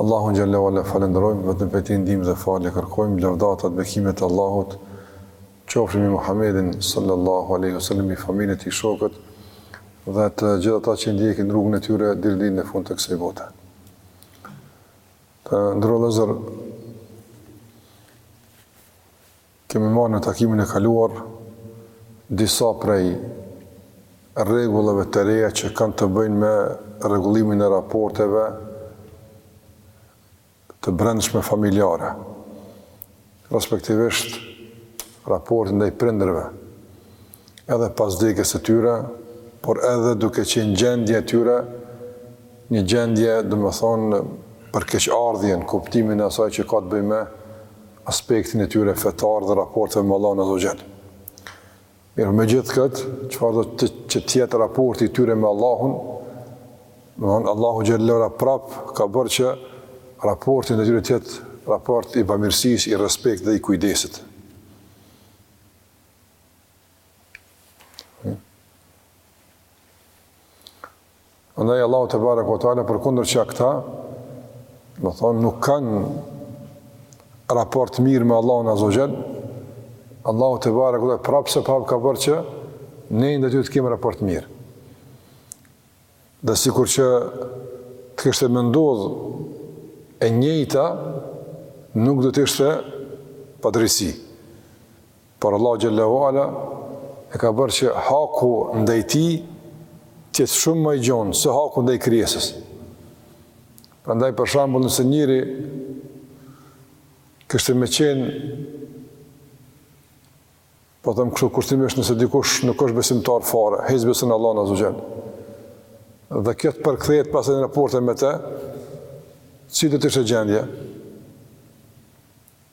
Allahun xhelle ue ala falënderojmë, vetëm prej Tij ndihmë dhe falje kërkojmë, lëvdatat dhe bekimet e Allahut qofshin mbi Muhammedin sallallahu alejhi ve sellem, mbi familjen e tij, shokët dhe të gjithë ata që ndjekin rrugën e tyre deri në ditën e fundit të kësaj bote. Të nderuar vëllezër Kemi marrë në takimin e kaluar disa prej rregullave të reja që kanë të bëjnë me rregullimin e raporteve të brendshme familjare, respektivisht raporti ndaj prindërve. edhe pas vdekjes së tyre, por edhe duke qenë gjendja e tyre, një gjendje, domethënë, për keqardhje, në kuptimin e asaj që ka të bëjë me aspektin e tyre fetar dhe raporteve me Allahun azze ue xhel. Mirë, me gjithë këtë, çfarëdo që të jetë raporti i tyre me Allahun, domethënë, Allahu xhelle ue ala prapë ka bërë që raporti ndaj tyre të jetë raport i bamirësisë, i respektit dhe i kujdesit. Andaj Allahu tebareke ue teala, përkundër që këta, domethënë, nuk kanë raport të mirë me Allahun azze ue xhel, Allahu tebareke ue teala, prapëseprapë ka bërë që ne ndaj tyre të kemi raport të mirë. Dhe sikur që të kishte me ndodh e njëjta, nuk do të ishte padrejtësi. Por Allahu xhelle ue ala e ka bërë që haku ndaj tij të jetë shumë ma i gjon se haku ndaj krijesës. Prandaj për shembull nëse njeri kishte me qenë po them kështu kushtimisht nëse dikush nuk është besimtar fare, hiç s'e beson Allahun azze ue xhel. Dhe kjo të përkthejet pastaj në raporte me te, si do të ishte gjendja?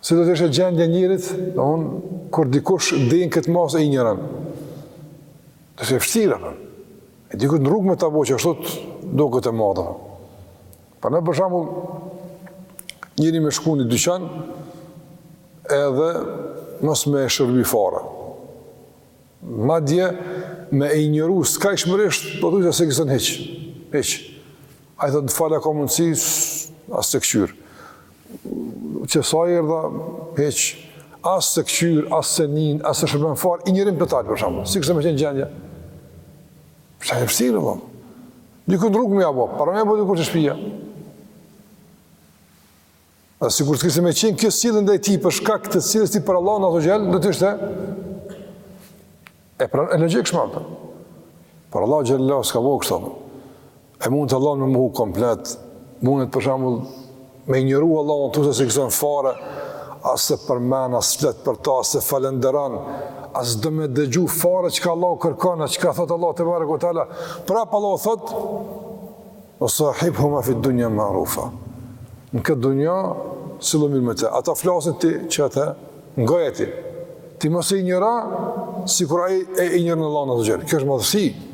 Si do të ishte gjendja e njerit, domethënë, kur dikush deri n'këtë masë e injoron? T'ishte vështirë, për. E dikush në rrugë me ta bo qashtu do këtë e madhe, për. Po për shembull, njeri me shku n'një dyqan, edhe mos me e shërby fare. Madje, me e injoru skajshmërisht, po të të se kësën hiç, hiç. Ai thotë, më fal, a ka mundësi, as s'e kqyr. që sa i erdha, hiç, as s'e kqyr, as s'e nin, as s'e shërben fare, injorim total, për shembull, si kishte me qenë gjendja. Për shumë, për shumë, për dikun n'rrugë me ja bo, para me ja bo dikur që shpija. Dhe sikur të kishte me qenë kjo sjellje ndaj tij, për shkak të sjelljes tij për Allahun azze ue xhel, do të ishte E pra, e logjikshme apo? Por Allahu xhelle s'ka bo kështu. E mundet Allahun me mohu komplet, mundet për shembull me injoru Allahun thu se s'ekziston fare, as s'e përmend, as flet për ta, as s'e falënderon, as do me dëgju fare çka Allahu kërkon, as çka thot Allahu tebareke ue teala. Prap Allahu thot Ue sahibhuma fid dunja marufa. Në këtë dunja, sillu mirë me te. Ata flasin ti qetë ngoji ti. Ti mos e injoro, sikur ai e injoron Allahun xhelle. Kjo është madhësia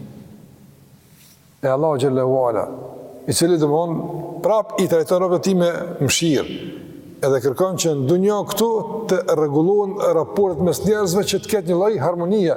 e Allahut xhelle ue ala, i cili të mon, prap i trajton robët e tij me mshirë. Edhe kërkon që në dunja këtu të rregullohen raportet mes njerëzve që të ketë një lloj harmonie.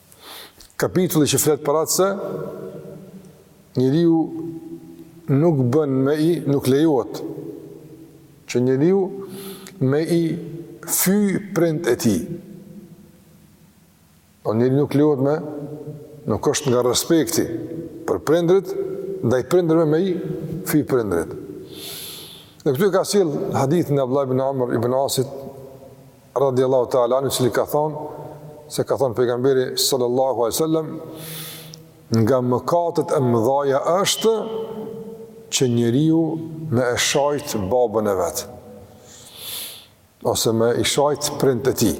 Kapitulli që flet për atë se njeriu nuk bën me i, nuk lejohet që njeriu me i fy prindët e tij. Po njeriu nuk lejohet me nuk është nga respekti për prindrit, ndaj prindrëve me i fy prindrit. Dhe këtu e ka sjell hadithin e Abdullah ibn Amr ibn Asit radijallahu ta'ala anhu, i cili ka thonë, se ka thonë pejgamberi sallallahu alaihi wasallam, nga mëkatet e mëdhaja është që njeriu me e shajt babën e vet. Ose me i shajt prindët e tij.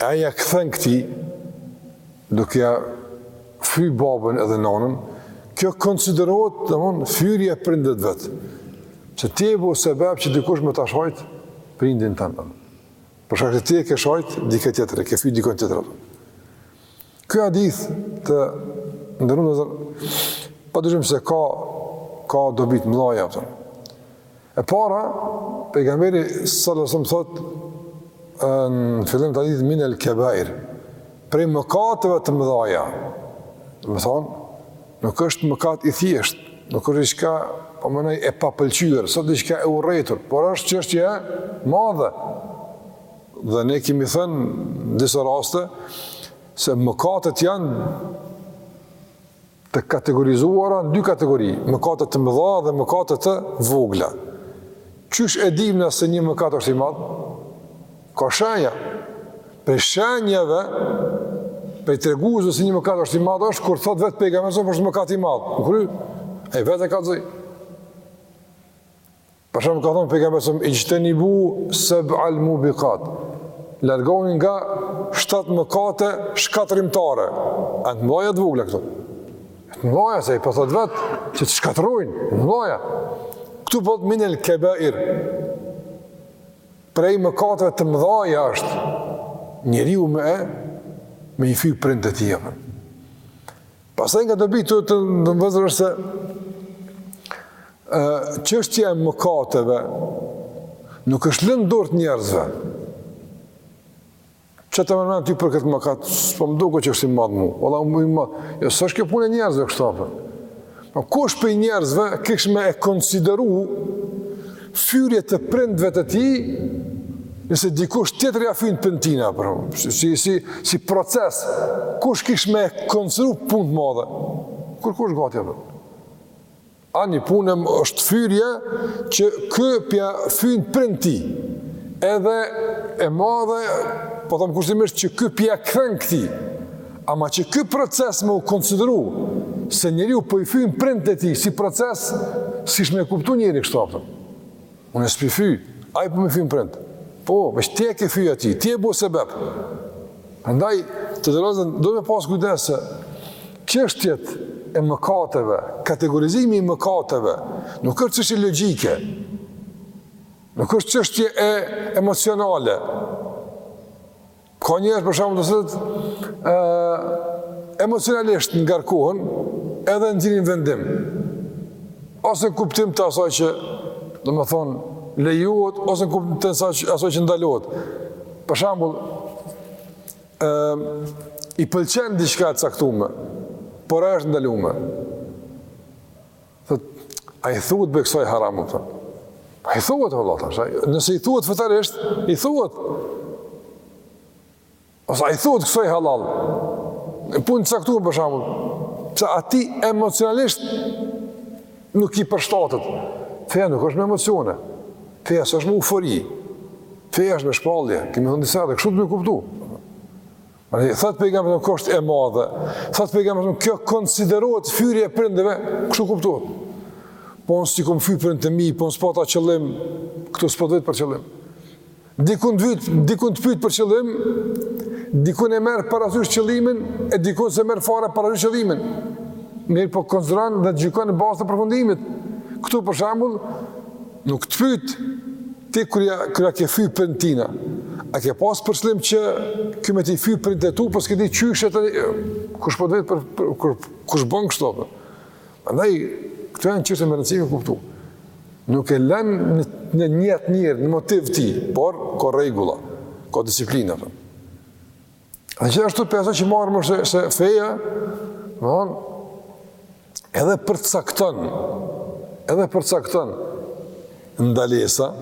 E ai ja kthen këtij, duke ja fy babën edhe nonën, kjo konsiderohet, domethonë, fyrje e prindit vet, që ti je bo sebeb që dikush me ta shajt, prindin tond. Për shkak se ti e ke shajt, dikë tjetër, e ke fy dikon tjetër. Ky hadith të nderuar vëllezër, pa dyshim se ka, ka dobi të mëdhaja, po. E para, pejgamberi sallësëm thot, në fillim të hadith, min el kebair, prej mëkateve të mëdhaja, domethonë, nuk është mëkat i thjesht, nuk është diçka, po mendoj, e papëlqyër, ose diçka e urrejtur, por është çështje e madhe, Dhe ne kemi thënë në disa raste se mëkatet janë të kategorizuara në dy kategori, mëkate të mëdha dhe mëkate të vogla. Qysh e dim na se një mëkat është i madhë? Ka shenja. Prej shenjave, prej treguesve se një mëkat është i madh, është kur thot vetë pejgamberi sallësëm është mëkat i madh. U kry, ai vetë e kallxoi. Për shembull ka thonë pejgamberi alejhi selam ixhtenibu seb'al mubikat. Largoni nga shtatë mëkate shkatërrimtare. A të mdhaja a të vogla këto? Të mdhaja se ai po thotë vetë që të shkatërrojnë, të mdhaja. Këtu po thotë minel kebair. Prej mëkateve të mdhaja është njeriu me me i fy prindët e tij. Pastaj nga dobitë të nderuar vëllezër është se çështja e mëkateve nuk është lënë në dorë të njerëzve. Që të merr mendja ty për këtë mëkat, se po më duket që është i madh mu, ola më i madh, jo s'është kjo punë e njerëzve kështu apo. Ma po kush prej njerëzve kish me e konsideru Fyerje të prindëve të tij, nëse dikush tjetër ia fyn prindin për shkak si si si proces, kush kish me e konsideru punë të madhe? Kurkush gati apo? Ani punë është fyerja që ky po ia fyn prindt atij. Edhe e madhe, po them kushtimisht që ky po ia kthen këtij. Ama që ky proces me u konsideru se njeriu po i fyn prindët e tij si proces, s'kish me e kuptu njeri kështu apo. Unë s'po i fyj, ai po m'i fyn prindët. Po, veç ti ia ke fy atij, ti je bo sebep. Andaj, të nderuar vëllezër, do me pas kujdes se çështjet e mëkateve, kategorizimi i mëkateve, nuk është çështje logjike, nuk është çështje emocionale, Ka njerëz për shembull të cilët ë emocionalisht ngarkohen edhe nxjerrin vendim. Ose në kuptim të asaj që domethonë lejohet ose në kuptim të asaj asaj që ndalohet. Për shembull ë i pëlqen diçka e caktume, por është e ndalume. Thotë, a i thuhet be kësaj haram, domethonë. A i thuhet, Allah, thëmë, nëse i thuhet fetarisht, i thuhet. Ose a i thuhet kësaj hallall. Një punë të caktuar, për shembull, që atij emocionalisht nuk i përshtatet. Feja nuk është me emocione. Feja s'është me eufori. Feja është me shpallje. Kemi thënë disa herë kështu duhet me kuptu. Andaj thotë pejgamberi alejhi selam është e madhe. Thotë pejgamberi alejhi selam kjo konsiderohet fyrje e prindëve, kështu kuptohet. Po unë s'i kom fy prindt e mi, po unë s'pata qëllim, këtu s'po të vet për qëllim. Dikun të vet, dikun të pyt për qëllim, dikun e merr parasysh qëllimin e dikun s'e merr fare parasysh qëllimin. Mirëpo konsideron dhe gjykon në bazë të përfundimit. Këtu për shembull Nuk të pyet ty kur ja kur ja ke fy prindt e tij. A ke pas për qëllim që ky me t'i fy prindt e tu, po s'ke di qyshe të një, kush po të vetë për, për, për, kush bën kështu për. Andaj, këtu janë çështje me rëndësi me i kuptu. Nuk e len në, në nijet njeri, në motiv të tij, por ka rregulla, ka disiplina. Për. Dhe kështu pra që marrim se feja, në thonë, edhe përcakton, edhe përcakton ndalesa,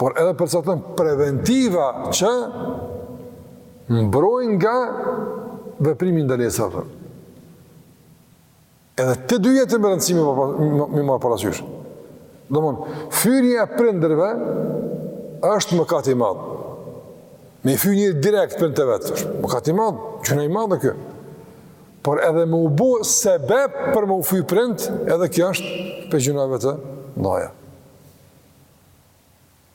por edhe përcakton preventiva që mbrojnë nga veprimi ndalesa, për. Edhe të dy janë me rëndësi me i marrë parasysh. Domethënë, fyerja e prindërve është mëkat i madh. Me i fy njeri direkt prindt e vet, është mëkat i madh, gjynah i madh ky. Por edhe me u bo sebep për me u fy prindt, edhe kjo është prej gjynaheve të mëdhaja.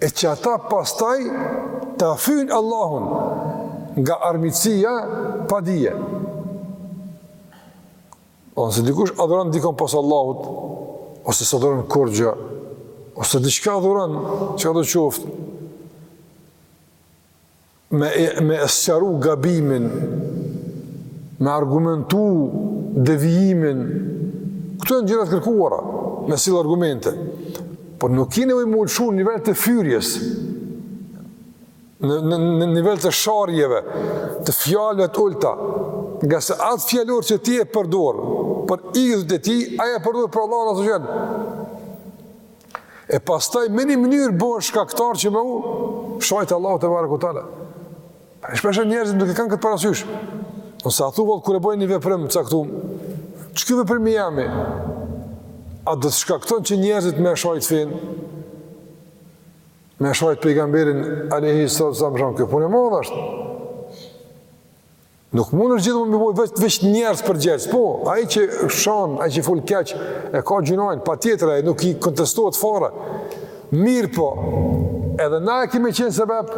e që ata pastaj ta fyjnë Allahun nga armiqësia, pa dije. Pra, nëse dikush adhuron dikon pos Allahut, ose s'adhuron kurgja, ose diçka adhuron, çkado qoftë, me, me e sqaru gabimin, me argumentu devijimin, këto janë gjëra të kërkuara, me sjellë argumente, por nuk ke nevojë me u lëshu në nivel të fyerjes, në, në, në nivel të sharjeve, të fjalëve të ulta, ngase atë fjalor që ti e përdor, për idhujt e tij, ai e përdor për Allahun xhel-le, e pastaj me një mënyrë bëhesh shkaktar që me u shajtë Allahu tebareke ve teala. Pra, shpeshherë njerëzit nuk e kanë këtë parasysh. Se a thua vallë, kur e bëj një veprim të caktum, që ky veprim i jemi a do të shkakton që njerëzit me shajtë fenë? Me shajtë pejgamberin, alejhi salatu ve selam shumë, kjo punë e madhë është. Nuk mundesh gjithmonë me bë veç, veç njerëz përgjegjës, po, ai që shan, ai që fol keq, e ka gjynahin, patjetër ai, nuk i kontestohet fare, mirëpo, edhe na e kemi qenë sebep,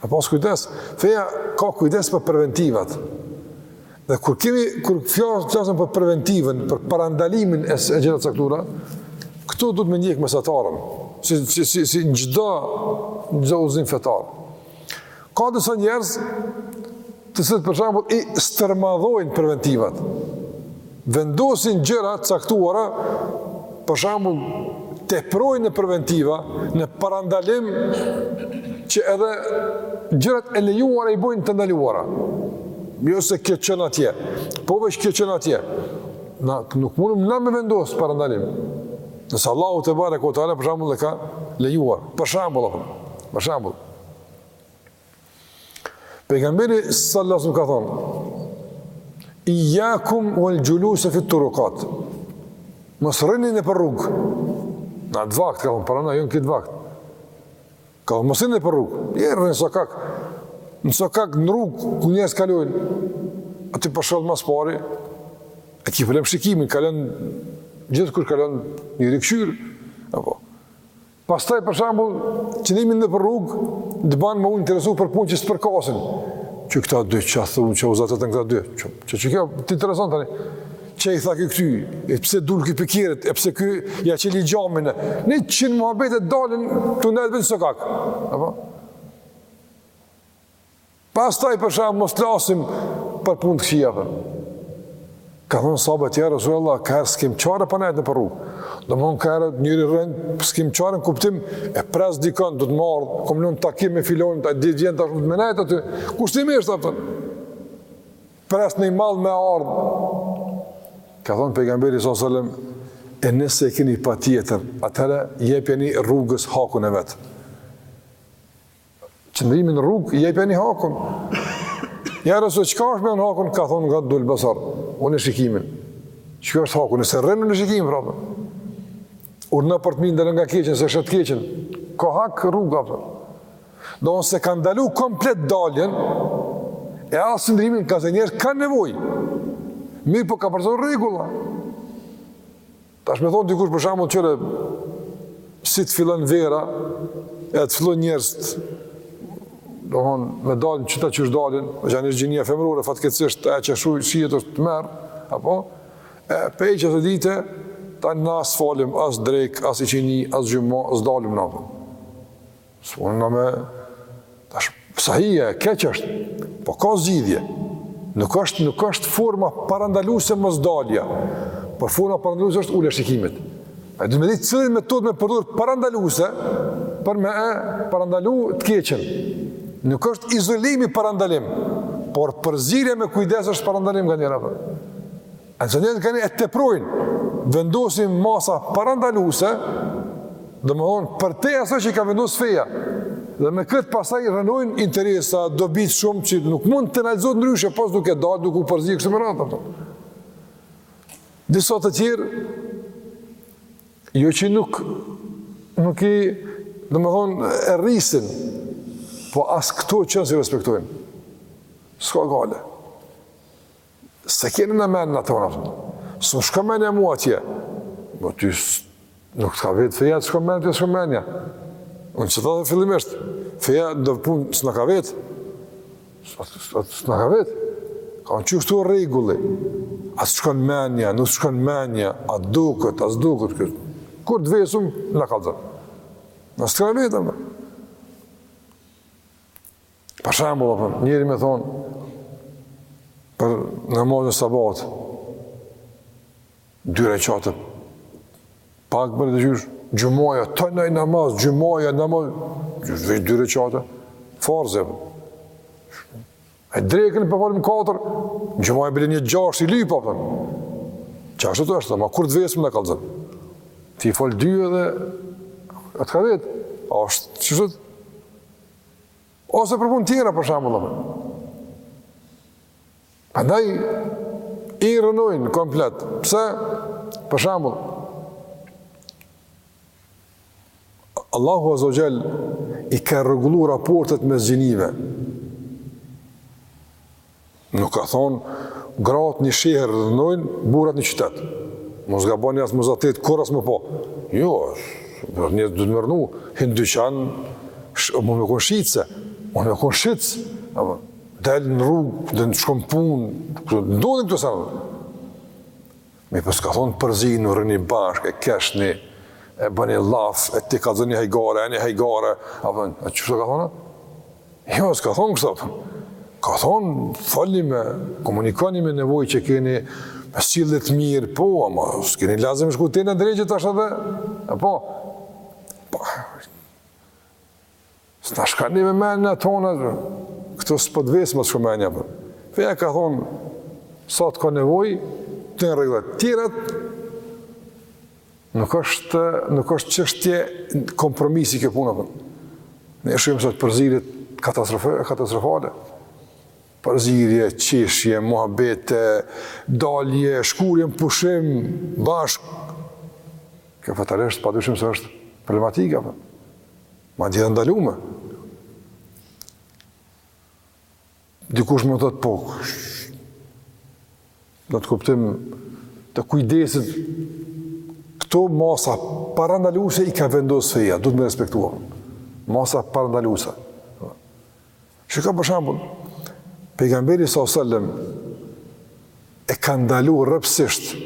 pa pas kujdes, feja ka kujdes për preventivat, dhe kur kemi, kur flasim për preventiven, për parandalimin e, e gjërave të caktura, këtu duhet me ndjekë mesatarën, si, si, si, si në çdo, në çdo udhëzim fetar, Ka disa njerëz të cilët për shembull i stërmadhojnë preventivat. Vendosin gjëra të caktuara, për shembull teprojnë në preventiva, në parandalim që edhe gjërat e lejuara i bojnë të ndaluara. Jo se kjo çon atje, po veç kjo çon atje. Na, nuk mundëm na me vendosë parandalim. Nëse Allahu tebareke ue teala, për shembull e ka lejuar. Për shembull, për shembull. Pejgamberi sallallahu alaihi wasallam ka thonë: "Iyyakum wal julus fi turuqat." Mos rrini nëpër rrugë. Në atë vakt, ka thonë, paramendo në këtë vakt. Ka thonë, mos rrini nëpër rrugë. Je rrini në sokak. Në sokak, në rrugë, ku njerëz kalojnë. Aty për shembull ma s'pari, e ki problem shikimin, kalon, gjithkush kalon, rri kqyr. Apo, Pastaj për shembull, qëndrimi nëpër rrugë të bën me u interesu për punë që s'të përkasin. Çka këta dy çka thonë çka u zatetën këta dy. Çka, çka kjo të intereson tani. Çka i tha ky këtij, e pse dul ky pej kerrit, e pse ky ia çeli xhamin. Njëqind muhabete dalin tu nejtë në sokak. Apo? Pastaj për shembull mos të flasim për punë të këqija. Kanë thënë sahabët ja Resulullah, ka herë s'kim çare pa nejtë nëpër rrugë. Domethonë ka herë njeri rrin, s'kim çare në kuptim, e pres dikënd, du ta marr, kom lënë takim me filanin, deri të vjen, tash unë du me nejtë aty. Kushtimisht, apëtën, pres një mall me ardhë. Ka thënë pejgamberi sallallam, e nëse e keni patjetër, atëherë jepjani rrugës hakun e vet. Qëndrimi në rrugë, jepjani hakun. Ja Resul, çka është me në hakun, ka thonë gaddul basar, ule shikimin. Çka është haku, nëse rrin ule shikimin, prapë. Urdhno për të mirë dhe ndal të keqen, nëse e sheh të keqen. Ka hak rruga, pra. Domethonë s'e ka ndalu komplet daljen, e as qëndrimin, ka se njerëz kanë nevojë. Mirëpo ka përdorë rregulla. Tash me thonë dikush për shembull qe, si të fillon vera, e të fillon njerëzit, domethonë, me dalë në qëta qysh dalin, dhe posaçërisht gjinia femrore, fatkeqësisht, e që shu, si jetë është tmerr, apo, e pej qasaj dite, tani as falim, as drekë, as iqini, as xhuma, as dalim në apëm. S'mund nga me... Tash, sahi, e keqe është, po ka zgjidhje. Nuk është, nuk është forma parandaluse mosdalja, por forma parandaluse është ulja e shikimit. E du me ditë cilën metodë me përdorë parandaluse, për me e parandalu të keqen. Nuk është izolimi parandalim, por përzierja me kujdes është parandalim nga njëra për. Njerëzit kanë e teprojnë, vendosin masa parandaluese, dhe më thonë, për te asoj që ka vendosë feja, dhe me këtë pastaj rrënojnë interesa, dobi shumë që nuk mund të realizohen ndryshe, pos duke dalë, duke u përzi, kështu me radhë, po. Disa të tjerë, jo që nuk, nuk i, domethënë, e rrisin, po as këto që janë s'i respektojnë. S'ka gajle. S'e kemi në menen tonë, thonë. S'më shkon menja mua atje. Po, po ty nuk të ka vetë feja, të shkon men, të shkon menja. Unë ç'të the fillimisht, feja do punë s'na ka vetë. S'na ka vetë. Ka thënë qështu rregulli. A të shkon menja, nuk të shkon menja, a të duket, a s'të duket kështu. Kur të vesim, na kallëzon. Nëse të ka vetë, më. Për shembull, apo njëri më thon për namazin e sabahit. Dy rekate. Pak, bre, qysh, xhumaja, tanë ai namaz, xhumaja, namaz, qysh veç dy rekate, farze. E drekën po e falim katër, xhumaja bëri një gjasht i lyp, apo. Gjashtë të është, ama kur të vesim na kallëzon? Ti i falë dy edhe, a të ka vetë, ashtu, qështu? Ose për punët tjera, për shembull. apo. Andaj, i rrënojnë komplet. Pse? Për shembull, Allahu Azze ue Xhel i ka rregullu raportet mes gjinive. Nuk ka thonë, gratë një shehër të rrnojnë, burrat një qytet. Mos gaboni as me u zatet, kurrë as me u pa. Jo, është, duhet me rrnu, hin n'dyqan, mun me konë shitëse, mun me konë shitës, del në rrugë, edhe shkon n'punë, ndodhin këto sene. Mirëpo s'ka thonë përzinu, rrini bashkë, e keshni, e bëni llaf, e ti ka dhënë një hajgare, e një hajgare, apo, a qe ka thonë? Jo, s'ka thonë kështu, apo. Ka thonë, folni me, komunikoni me nevoj që keni, me sjellje t'mirë, po, ama, s'keni lazëm me shku deri n'dereqe t'ashtu dhe, e po, po, S'po shkojmë me menen tonë, dhe. Këto s'po të ves me shku menja, po. Feja ka thonë, sa të ka nevoj, këto janë rregullat. Tjerat, nuk është, nuk është çështje kompromisi kjo puna, po. Ne shohim sot përzierjet katastrofale, katastrofale. Përzierje, qeshje, muhabete, dalje, shkuarje në pushim, bashkë. Kjo faktikisht, pa dyshim se është problematike, po. Madje e ndalume. Dikush me thon po. Në kuptim të kujdesit, këto masa parandaluse i ka vendos feja, duhet me respektu. Masa parandaluse. Shiko për shembull, pejgamberi sallallahu alajhi wasallam e ka ndalu rreptësisht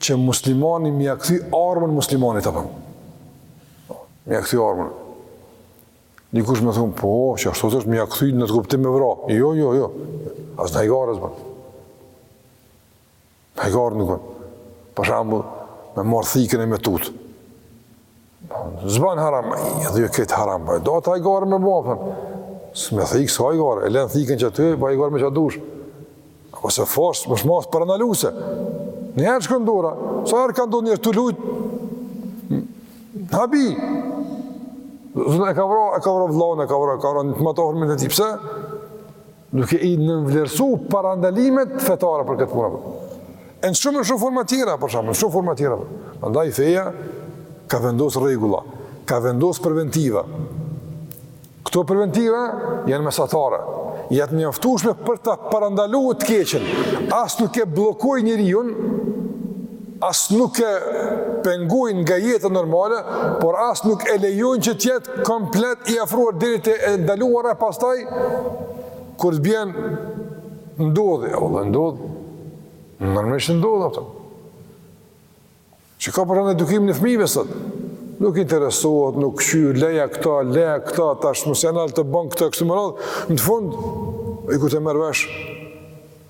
që muslimani me ia kthy armën muslimanit apo. Me ia kthy armën. Dikush me thon, po, që ashtu është me ia kthy në kuptim me vra. Jo, jo, jo. As në hajgare s'bën. Në hajgare nuk bën, për shembull, me marrë thikën e me tutë. S'ban, haram, edhe jo këtë haram, po do ti hajgare me bo, po s'ka me thikë, s'ka hajgare, e len thikën që aty, po hajgare me çka dush. A po e sheh, masë parandaluse. Nëjherë shkon dora, sa herë ka ndodhë njeri tu lujt, në habi. Zënë e ka vra, e ka vra vlaun, e ka vra, e ka vra, në të matahur me ni, pse? Duke i nënvlerësu parandalimet fetare për këtë punë. E në shumë e shumë forma tjera, për shembull, në shumë forma tjera. Prandaj, feja ka vendos rregulla, ka vendos preventiva. Këto preventiva janë mesatare, janë mjaftushme për ta parandalu të keqen. As nuk e bllokojnë njeriun, as nuk e pengojnë nga jeta normale, por as nuk e lejojnë që të jetë komplet i afruar deri te e ndaluara pastaj kur të bjen ndodhi, edhe ndodh. Normalisht ndodh ato. Çka bën për edukimin e fëmijëve sot? Nuk interesohet, nuk qyr lejo këta, lejo këta tash moderne le të bën këto kështu me radhë. Në fund, kur të merr vesh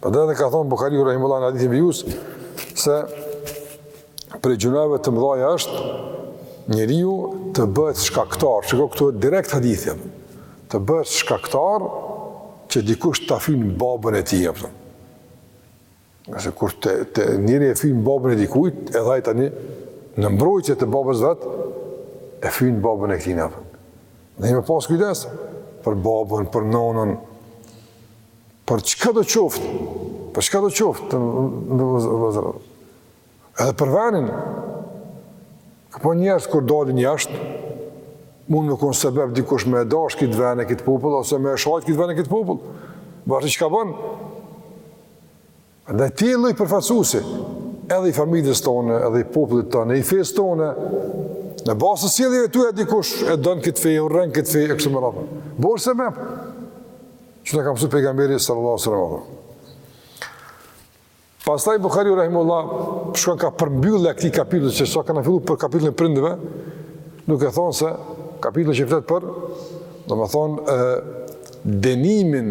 Po edhe ka thonë Bukhariu Rahimullah në hadithin vijues, se prej gjynaheve të mdhaja është njeriu të bëhet shkaktar, shiko këtu direkt hadithi, të bëhet shkaktar që dikush ta fyn babën e tij, i pytën. Nëse kur njeri e fynë babën e dikujt, edhe ai tani në mbrojtje të babës vet, e fynë babën e këtina. Duhet me pas kujdes, për babën, për nonën, Por çka do qoftë? Po çka do qoftë? Edhe për venin. Apo njerëz kur dalin jashtë, munen me kon sebeb dikush me e dash këtë ven e këtë popull, ose me e shajt këtë ven e këtë popull. Bash çka bon? Andaj ti je lloj përfaqësuesi edhe i familjes tonë, edhe i popullit tonë, i fesë tonë, në bazë të sjelljeve tua dikush e don këtë fe, e urren këtë fe e kështu me radhë. Po sepse na ka mësuar pejgamberi sallallahu alaihi wasallam. Pastaj Buhariu rahimullah shkon ka përmbyllë këtë kapitull se s'e kanë filluar për kapitullin e prindërve, duke thonë se kapitulli që flet për, domethënë, dënimin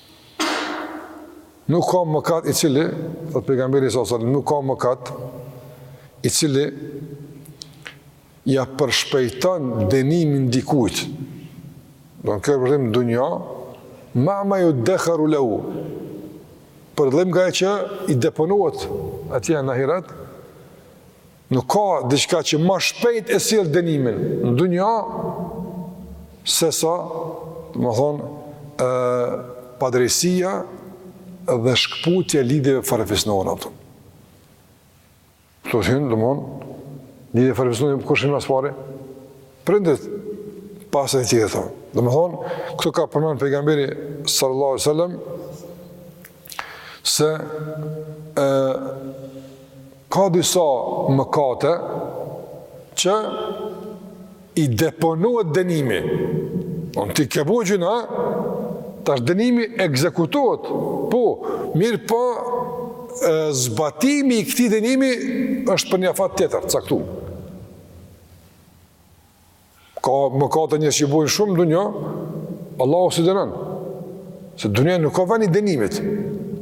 Nuk ka mëkat i cili, thot pejgamberi alejhi selam, nuk ka mëkat i cili ia përshpejton dënimin dikujt. Domethënë në dunja, mea ma juddeharu lehu, për dallim nga ai që i deponohet atje në ahiret, Nuk ka diçka që ma shpejt e sjell dënimin në dunja se sa, domethonë, ë padrejësia dhe shkputja e lidhjeve farefisnore ato. Këtu hyn, domethonë, lidhje farefisnore po kush hyn më s'pari? Prindët pastaj tjetër. Domethonë, këtu ka përmend pejgamberi sallallahu alajhi wasallam se e, ka disa mëkate që i deponohet dënimi. Ti ke bo gjynah, tash dënimi ekzekutohet, po, mirëpo, e, zbatimi i këtij dënimi është për një afat tjetër, caktu. Ka mëkate njerëz që bojnë shumë n'dunja, Allahu s'i dënon. Se dunja nuk o veni i dënimit,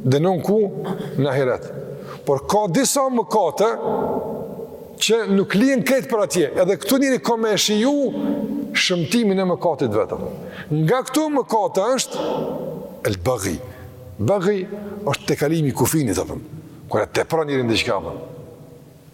dënon ku? Në ahiret. Por ka disa mëkate që nuk lihen krejt për atje, edhe këtu njëri ka me e shiju shëmtimin e mëkatit vet. Nga këto mëkate është el bëghi. Bëghi është tejkalimi i kufinit, pra. Kur e tepron njeri n'diçka, pra.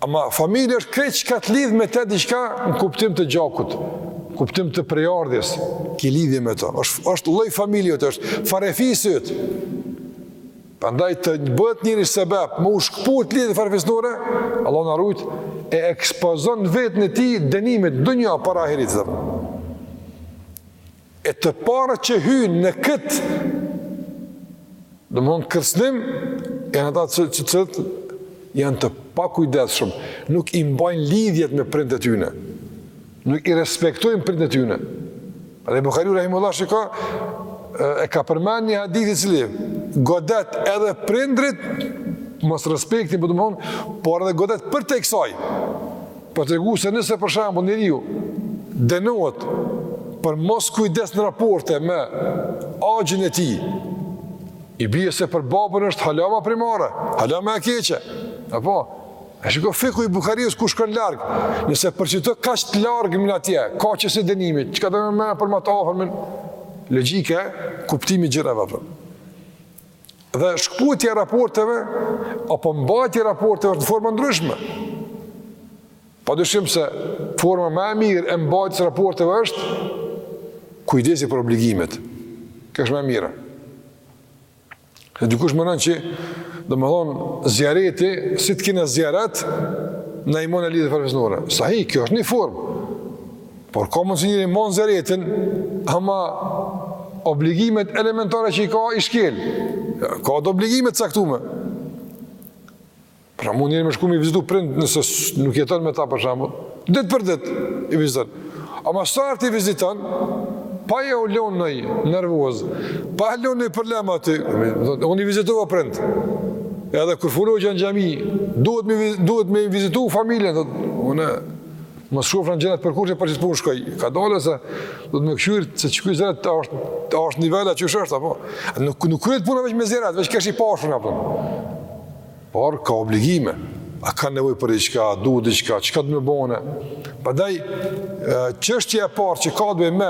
Ama familja është krejt çka të lidh me te diçka në kuptim të gjakut, në kuptim të prejardhjes, ki lidhje me to, është, është lloj familje, të është farefis yt, prandaj të bëhet njeri sebep, me u shkëput lidhje farefisnore, Allahu na rujt, e ekspozon veten e tij dënimit, n'dunja para ahiretit, dhe. E të parët që hyjnë në këtë, domethonë kërcnim, janë ata që, të cilët, janë të pakujdesshëm, nuk i mbajnë lidhjet me prindt e tyne, nuk i respektojnë prindt e tyne. Dhe Buhariu Rahimullah që ka, e ka përmend një hadith i cili, godet edhe prindrit, mosrespektin, po domethonë, por edhe godet përtej kësaj. Për të tregu se nëse për shambull njeriu denohet për mos kujdes në raporte me axhën e tij, i bje se për babën është hala ma primare, hala ma e keqe. Apo, e shiko fikhu i Buhariut ku shkon larg, nëse për qit kaq të largmin atje, ka qësi denimi, çka të me me për ma të afërmin, logjika e kuptimit gjërave, për. Dhe shkputja e raporteve, apo mbajtja e raporteve është në forma të ndryshme. Pa dyshim se forma ma e mirë e mbajtjes së raporteve është kujdesi për obligimet. Kjo është ma e mira. Se dikush menon që, domethonë, zijareti, si të kena zijaret, na i mona lidhjet farefisnore. Sahi, kjo është një formë. Por ka mundësi njeri e mon zijaretin, ama obligimet elementare që i ka i shkel. Ka do obligime të caktume. Pra mund njeri me shku me i vizitu prindt nëse nuk jeton me ta për shembull. Dit për dit i viziton. Ama sa herë t'i viziton, pa jau lonë naj nervozë, pa e lonë naj problem aty, unë i vizitova prindt. Edhe kur funu që në xhami, duhet me, duhet me i vizitu familjen, dhe, unë, Mos shkofsha në xhenet për kurgja, për qit punë shkoj. Kadale se duhet me kqyr se qiky zijaret të është, të është nivela që është, apo. Nuk, nuk kryhet puna veç me zijaret, veç kesh i pashë, apo. Por, ka obligime. A kanë nevojë për diçka, a duhet diçka, çka duhet me bo ne. Prandaj, çështja e parë që ka të bëjë me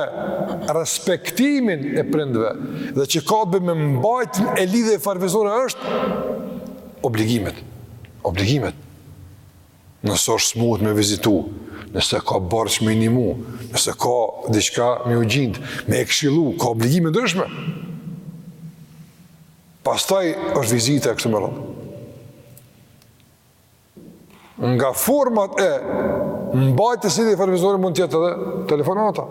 respektimin e prindve dhe që ka të bëjë me mbajtjen e lidhjeve farefisnore është obligimet. Obligimet. nëse është smut me vizitu, nëse ka borxh me i nimu, nëse ka diçka me u gjindë, me e këshillu, ka obligime të ndryshme. Pastaj është vizita e kështu me radhë. Nga format e mbajtjes së lidhjeve farefisnore mund të jetë edhe telefonata.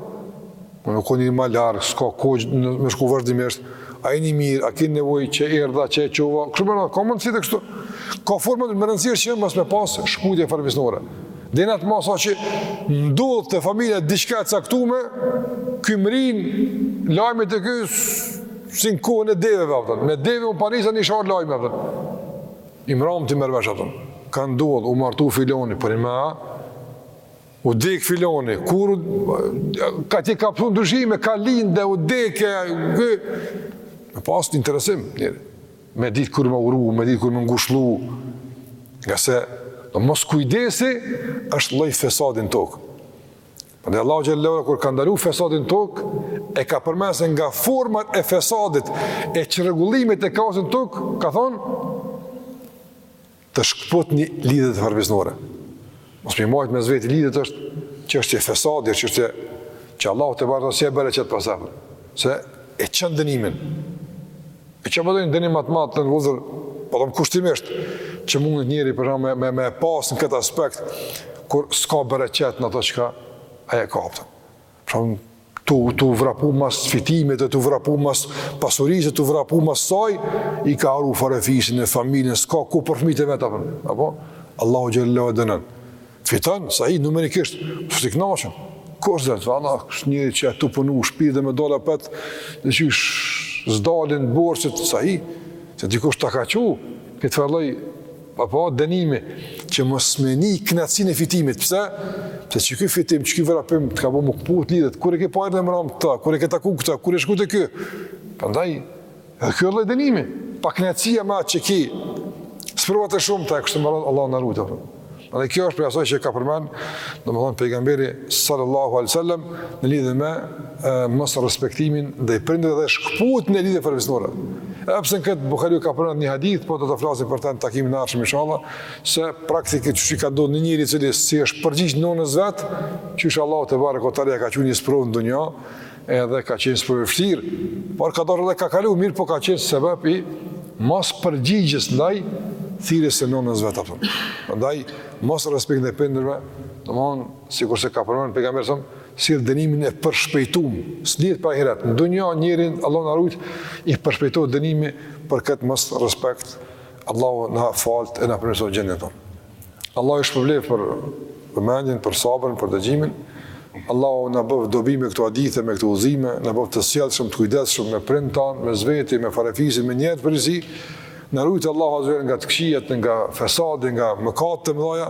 Po nuk unë një ma larg, s'ka kohë, në, me shku vazhdimisht, a jeni mirë, a ki nevojë, qe erdha, qe e çova, kështu përna, ka mundësi edhe kështu. Ka forma, me rëndësi që mos me pasë shkputje farefisnore. Dhe në atë masë që ndodh te familja diçka e caktume, këmërin, lajme të kësë, si në kohën e deve, vëpëtën. Me deve unë parisa një sharë lajme, vëpëtën. Imram të mërvesh, vëpëtën. Ka ndodhë, u martu filoni, për i me a, u dek filoni, kur u... ka ti ka pëtu ndryshime, ka lindje, vdekje, gë... me pas interesim njeri. me ditë kur me uru, me ditë kur me ngushllu, ngase edhe moskujdesi është lloj fesadi n'tokë. Prandaj Allahu Xhele ve ala, kur ka ndalu fesadin n'tokë, e ka përmend si nga format e fesadit, e çrregullimit e kaosit n'tokë, ka thonë, të shkputni lidhjet farefisnore. Mos me i majtë mes veti lidhjet është çështje e fesadit, çështje që Allahu tebareke s'i jep bereqet pasanej. Se e çon dënimin. E ç'far dënimi ma të tmerrshëm, po thom kushtimisht, që mundët njeri për me, me, me pasë në këtë aspekt, kur s'ka bereqet në atë çka ai e ka, kupton. Pra më tu, tu vrapu mas fitimit e tu vrapu mas pasurisë e tu vrapu mas asaj, i ka harru farefisin e familjen, s'ka ku për fmit e vetë, apo? Allahu xhele e dënon. Fiton, sa ai numerikisht, s'të knaqen. Kos dhe, të vana, është njeri që e tu punu, shpirti dhe me dola pet, dhe që s'dalin borësit, sa ai, se dikush ta ka çu, këtë farë lloj Apo dënimi që mos me ni kënaqësinë e fitimit, pse? Pse qiky fitim, qiky vrapim të ka bo me këput lidhjet, kur e ke pa në mramë këta, kur e ke taku këta, kur ke shku te ky? Prandaj, edhe kjo lloj dënimi, pa kënaqësia me atë që ki, sprovat shumë e kështë më rrëtë, Allahu na rujt, apo. Dhe kjo është prej asaj që ka përmend, domethënë pejgamberi sallallahu alejhi ve selem, në lidhje me mos respektimin ndaj prindërve dhe shkputjen e lidhjeve farefisnore. Edhe pse në këtë Buhariu ka përmend një hadith, po do të flasim për të në takimin e ardhshëm inshallah, se praktikisht çka ka ndodh me njerin i cili s'i është përgjigj nonës vet, që Allahu tebareke ve teala i ka çu një sprovë në dunja, edhe ka qenë sprovë e vështirë, por ka duru dhe ka kalu mirë, po ka qenë sebeb i mos përgjigjes ndaj thirrjes së nonës vet apo. Prandaj mos respekt ndaj prindërve, domthon sikurse ka përmend pejgamberi sjell dënimin e përshpejtuar, s'lihet për ahiret. Në dunja njerit Allahu na rujt i përshpejtohet dënimi për këtë mos respekt. Allahu na falt e na përmirsoftë gjendjen tonë. Allahu ju shpërbleftë për vëmendjen, për sabrën, për dëgjimin. Allahu na bëftë dobi me këto hadithe, me këto udhëzime, na bëftë të sjellshëm, të kujdesshëm me prind tan, mes veti, me farefisin, me njerëz përreth. Na rujt Allahu azze ve xhel nga të këqijat, nga fesadi, nga mëkatet e mëdha.